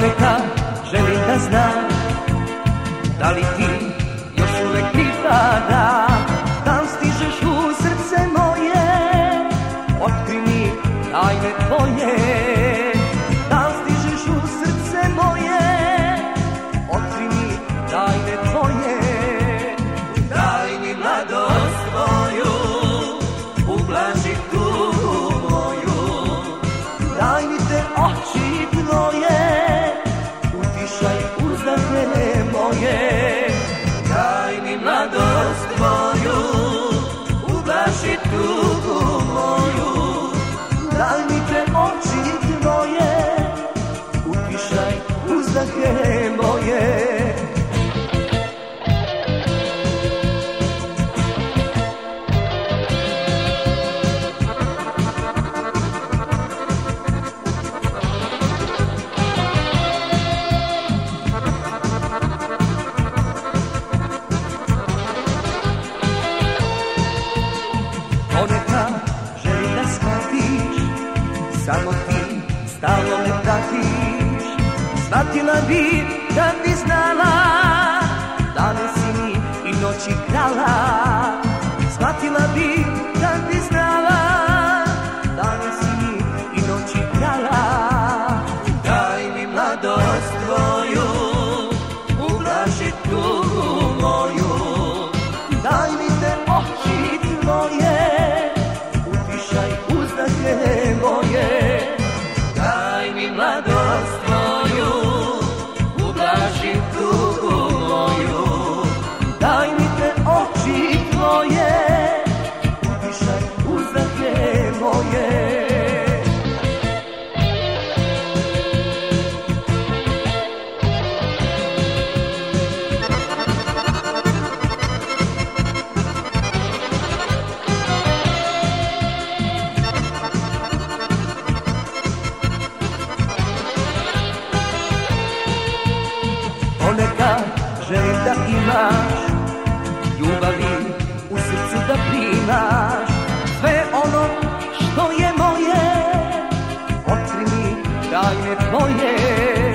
neka želi da zna. Da li ti još uvek pripada? Da li stižeš u srce moje? Otkri mi tajne tvoje. moje da samo ti stalo me pratiš. Shvatila bi da bi znala Dane si mi i noći krala. Shvatila bi da bi znala Dane si mi i noći krala. Daj mi mladost tvoju ublaži tugu moju. Daj mi te oči tvoje upišaj uzdahe moje. Daj mi mladost ponekad želim da imaš Ljubavi u srcu da primaš. Sve ono što je moje Otkri mi tajne tvoje.